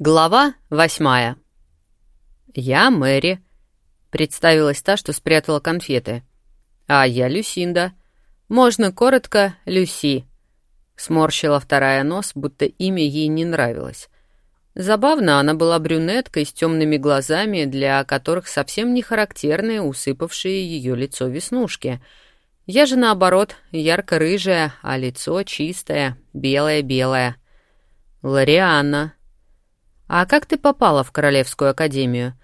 Глава восьмая. «Я Мэри», — представилась та, что спрятала конфеты. «А я Люсинда. Можно коротко Люси», — сморщила вторая нос, будто имя ей не нравилось. Забавно, она была брюнеткой с темными глазами, для которых совсем не характерны усыпавшие ее лицо веснушки. Я же, наоборот, ярко-рыжая, а лицо чистое, белое-белое. «Лорианна», «А как ты попала в Королевскую академию?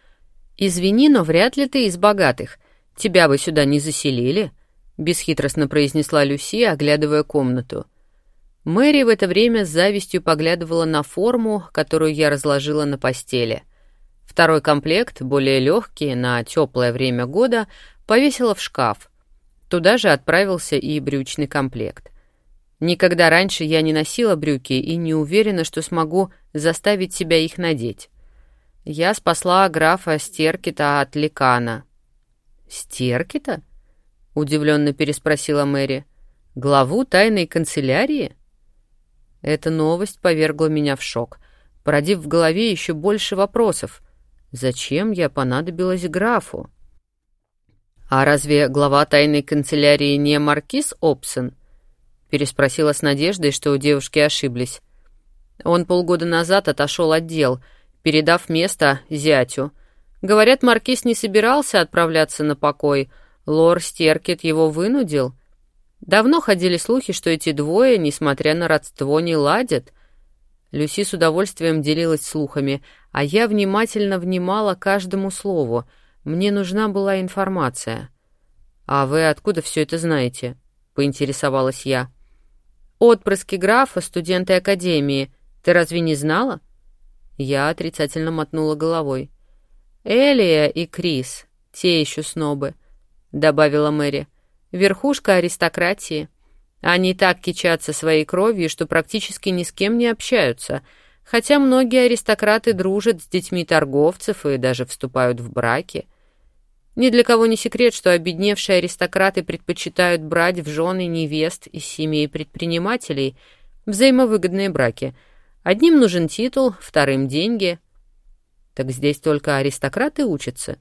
Извини, но вряд ли ты из богатых. Тебя бы сюда не заселили», — бесхитростно произнесла Люси, оглядывая комнату. Мэри в это время с завистью поглядывала на форму, которую я разложила на постели. Второй комплект, более легкий, на теплое время года, повесила в шкаф. Туда же отправился и брючный комплект. Никогда раньше я не носила брюки и не уверена, что смогу заставить себя их надеть. Я спасла графа Стеркита от Ликана. «Стеркита?» — удивленно переспросила Мэри. «Главу тайной канцелярии?» Эта новость повергла меня в шок, породив в голове еще больше вопросов. Зачем я понадобилась графу? «А разве глава тайной канцелярии не маркиз Обсон?» Переспросила с надеждой, что у девушки ошиблись. Он полгода назад отошел от дел, передав место зятю. Говорят, маркиз не собирался отправляться на покой. Лор Стеркет его вынудил. Давно ходили слухи, что эти двое, несмотря на родство, не ладят. Люси с удовольствием делилась слухами, а я внимательно внимала каждому слову. Мне нужна была информация. «А вы откуда все это знаете?» — поинтересовалась я. «Отпрыски графа, студенты академии. Ты разве не знала?» Я отрицательно мотнула головой. «Элия и Крис, те еще снобы», — добавила Мэри. «Верхушка аристократии. Они так кичатся своей кровью, что практически ни с кем не общаются, хотя многие аристократы дружат с детьми торговцев и даже вступают в браки». Ни для кого не секрет, что обедневшие аристократы предпочитают брать в жены невест из семей предпринимателей взаимовыгодные браки. Одним нужен титул, вторым — деньги. Так здесь только аристократы учатся.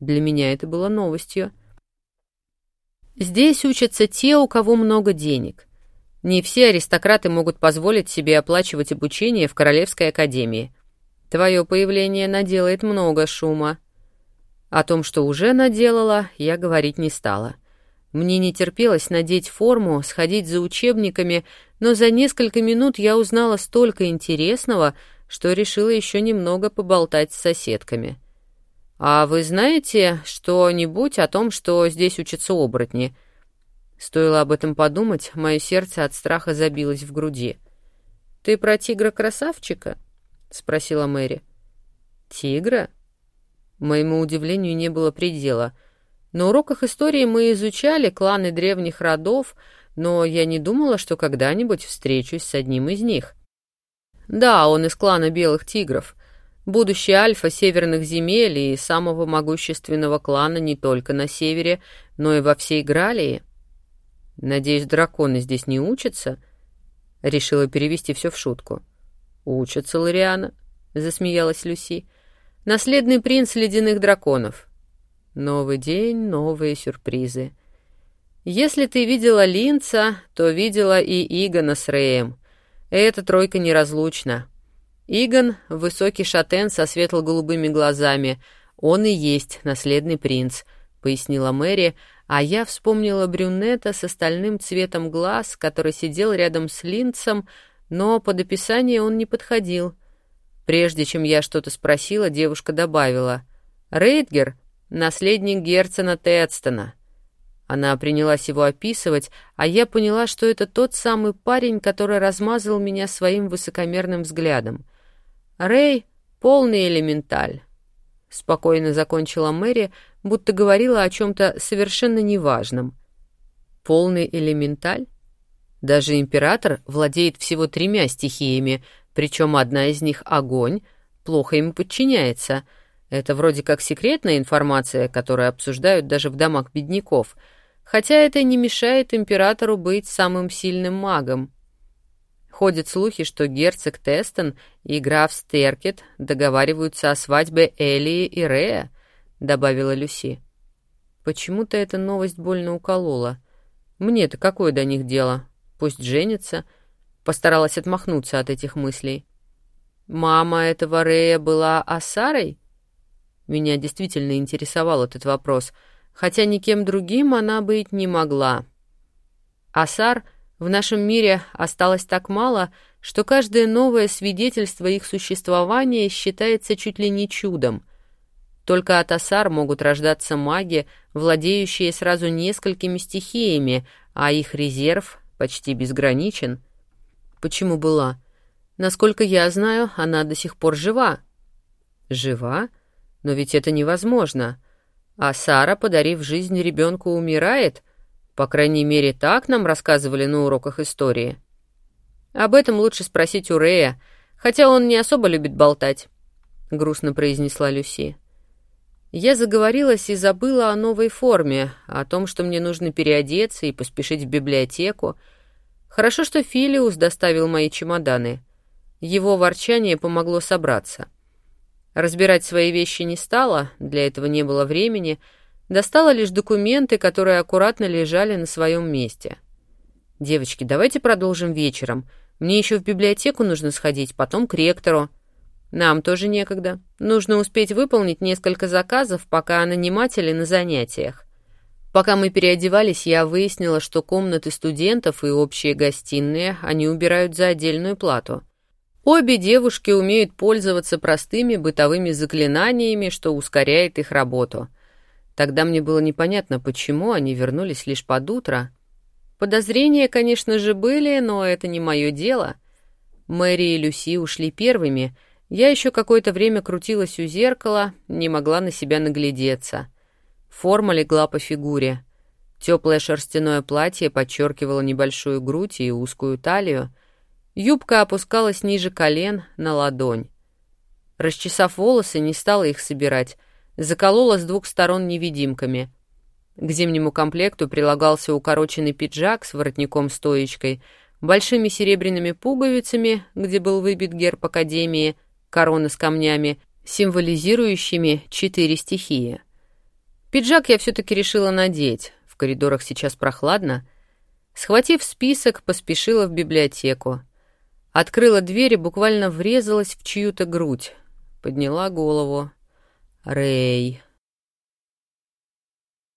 Для меня это было новостью. Здесь учатся те, у кого много денег. Не все аристократы могут позволить себе оплачивать обучение в Королевской академии. Твое появление наделает много шума. О том, что уже наделала, я говорить не стала. Мне не терпелось надеть форму, сходить за учебниками, но за несколько минут я узнала столько интересного, что решила еще немного поболтать с соседками. «А вы знаете что-нибудь о том, что здесь учатся оборотни?» Стоило об этом подумать, мое сердце от страха забилось в груди. «Ты про тигра-красавчика?» — спросила Мэри. «Тигра?» Моему удивлению не было предела. На уроках истории мы изучали кланы древних родов, но я не думала, что когда-нибудь встречусь с одним из них. Да, он из клана Белых Тигров, будущий альфа северных земель и самого могущественного клана не только на севере, но и во всей Гралии. Надеюсь, драконы здесь не учатся? Решила перевести все в шутку. Учатся, Лориана, засмеялась Люси. — Наследный принц ледяных драконов. Новый день, новые сюрпризы. Если ты видела Линца, то видела и Игона с Рэем. Эта тройка неразлучна. Игон — высокий шатен со светло-голубыми глазами. Он и есть наследный принц, — пояснила Мэри, а я вспомнила брюнета с остальным цветом глаз, который сидел рядом с Линцем, но под описание он не подходил — Прежде чем я что-то спросила, девушка добавила. «Рейдгер — наследник Герцена Тедстона». Она принялась его описывать, а я поняла, что это тот самый парень, который размазал меня своим высокомерным взглядом. «Рэй — полный элементаль», — спокойно закончила Мэри, будто говорила о чем-то совершенно неважном. «Полный элементаль? Даже император владеет всего тремя стихиями — причем одна из них — огонь, плохо ему подчиняется. Это вроде как секретная информация, которую обсуждают даже в домах бедняков, хотя это не мешает императору быть самым сильным магом. Ходят слухи, что герцог Тестон и граф Стеркет договариваются о свадьбе Элии и Рея, добавила Люси. Почему-то эта новость больно уколола. Мне-то какое до них дело? Пусть женятся. Постаралась отмахнуться от этих мыслей. Мама этого Рея была Асарой? Меня действительно интересовал этот вопрос, хотя никем другим она быть не могла. Асар в нашем мире осталось так мало, что каждое новое свидетельство их существования считается чуть ли не чудом. Только от Асар могут рождаться маги, владеющие сразу несколькими стихиями, а их резерв почти безграничен. Почему была? Насколько я знаю, она до сих пор жива. Жива? Но ведь это невозможно. А Сара, подарив жизнь ребенку, умирает? По крайней мере, так нам рассказывали на уроках истории. Об этом лучше спросить у Рея, хотя он не особо любит болтать, — грустно произнесла Люси. Я заговорилась и забыла о новой форме, о том, что мне нужно переодеться и поспешить в библиотеку. Хорошо, что Филиус доставил мои чемоданы. Его ворчание помогло собраться. Разбирать свои вещи не стала, для этого не было времени, достала лишь документы, которые аккуратно лежали на своем месте. «Девочки, давайте продолжим вечером. Мне еще в библиотеку нужно сходить, потом к ректору». Нам тоже некогда. Нужно успеть выполнить несколько заказов, пока наниматели на занятиях. Пока мы переодевались, я выяснила, что комнаты студентов и общие гостиные они убирают за отдельную плату. Обе девушки умеют пользоваться простыми бытовыми заклинаниями, что ускоряет их работу. Тогда мне было непонятно, почему они вернулись лишь под утро. Подозрения, конечно же, были, но это не мое дело. Мэри и Люси ушли первыми — я еще какое-то время крутилась у зеркала, не могла на себя наглядеться. Форма легла по фигуре. Теплое шерстяное платье подчеркивало небольшую грудь и узкую талию. Юбка опускалась ниже колен на ладонь. Расчесав волосы, не стала их собирать, заколола с двух сторон невидимками. К зимнему комплекту прилагался укороченный пиджак с воротником-стоечкой, большими серебряными пуговицами, где был выбит герб Академии — корона с камнями, символизирующими четыре стихии. Пиджак я все-таки решила надеть, в коридорах сейчас прохладно. Схватив список, поспешила в библиотеку. Открыла дверь и буквально врезалась в чью-то грудь. Подняла голову. «Рэй!»